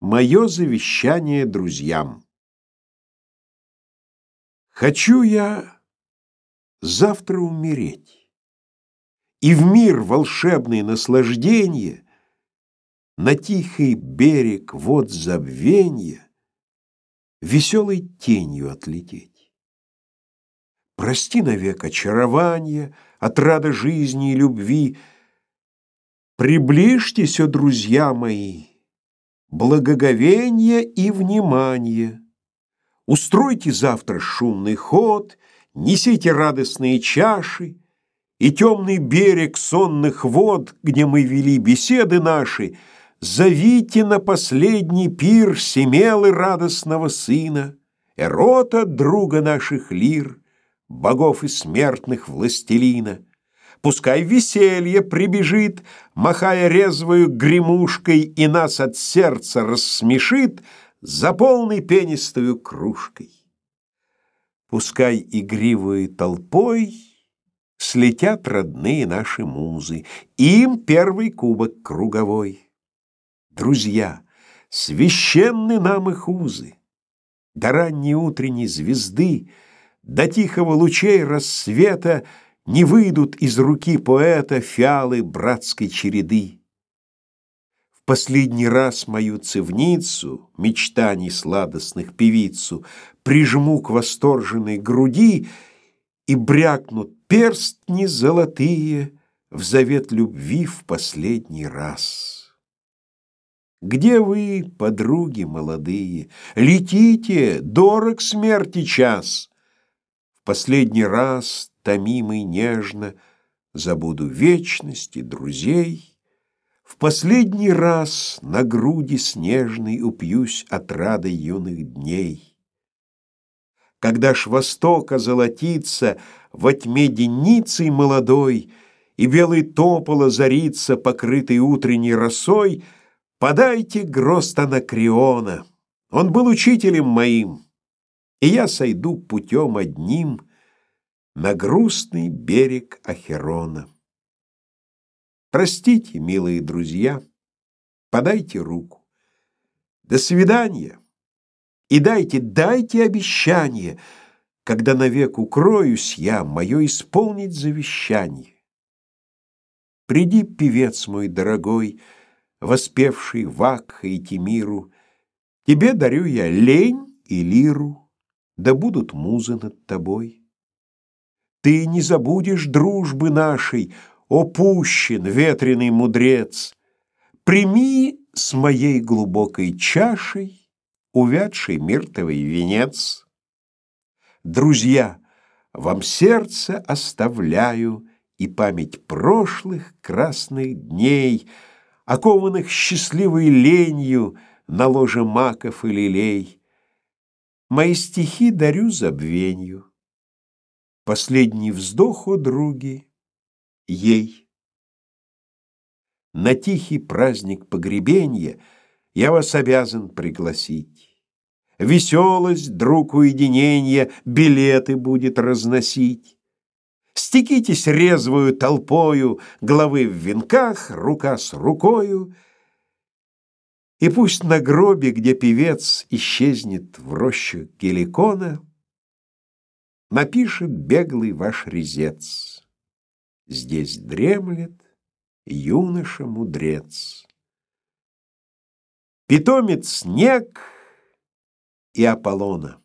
Мое завещание друзьям. Хочу я завтра умереть, И в мир волшебный наслажденья На тихий берег вод забвенья Веселой тенью отлететь. Прости навек очарование, Отрада жизни и любви, Приближьтесь, о друзья мои, благоговение и внимание. Устройте завтра шумный ход, несите радостные чаши, и темный берег сонных вод, где мы вели беседы наши, зовите на последний пир семелы радостного сына, Эрота, друга наших лир, богов и смертных властелина. Пускай веселье прибежит, махая резвою гремушкой, и нас от сердца рассмешит за полной пенистою кружкой. Пускай игривой толпой слетят родные наши музы, им первый кубок круговой. Друзья, священны нам их узы, до ранней утренней звезды, до тихого лучей рассвета не выйдут из руки поэта фиалы братской череды. В последний раз мою цевницу, мечтаний сладостных певицу, прижму к восторженной груди и брякнут перстни золотые в завет любви в последний раз. Где вы, подруги молодые? Летите, дорог смерти час. В последний раз томимый нежно, Забуду вечность и друзей. В последний раз на груди снежной Упьюсь от рады юных дней. Когда ж востока золотится Во тьме деницей молодой, И белый тополо озарится, Покрытый утренней росой, Подайте гроз Анакреона. Он был учителем моим, И я сойду путем одним — на грустный берег Ахерона. Простите, милые друзья, подайте руку. До свидания. И дайте, дайте обещание, когда навек укроюсь я, мое исполнить завещание. Приди, певец мой дорогой, воспевший Вакха и Тимиру, тебе дарю я лень и лиру, да будут музы над тобой. Ты не забудешь дружбы нашей, О пущен, ветреный мудрец! Прими с моей глубокой чашей Увядший миртовый венец. Друзья, вам сердце оставляю И память прошлых красных дней, Окованных счастливой ленью На ложе маков и лилей. Мои стихи дарю забвенью. Последний вздох, о други, ей. На тихий праздник погребенья я вас обязан пригласить. Веселость, друг уединенья, билеты будет разносить. Стекитесь резвую толпою, головы в венках, рука с рукою, и пусть на гробе, где певец исчезнет в рощу геликона, Напишет беглый ваш резец. Здесь дремлет юноша-мудрец. Питомец снег и Аполлона.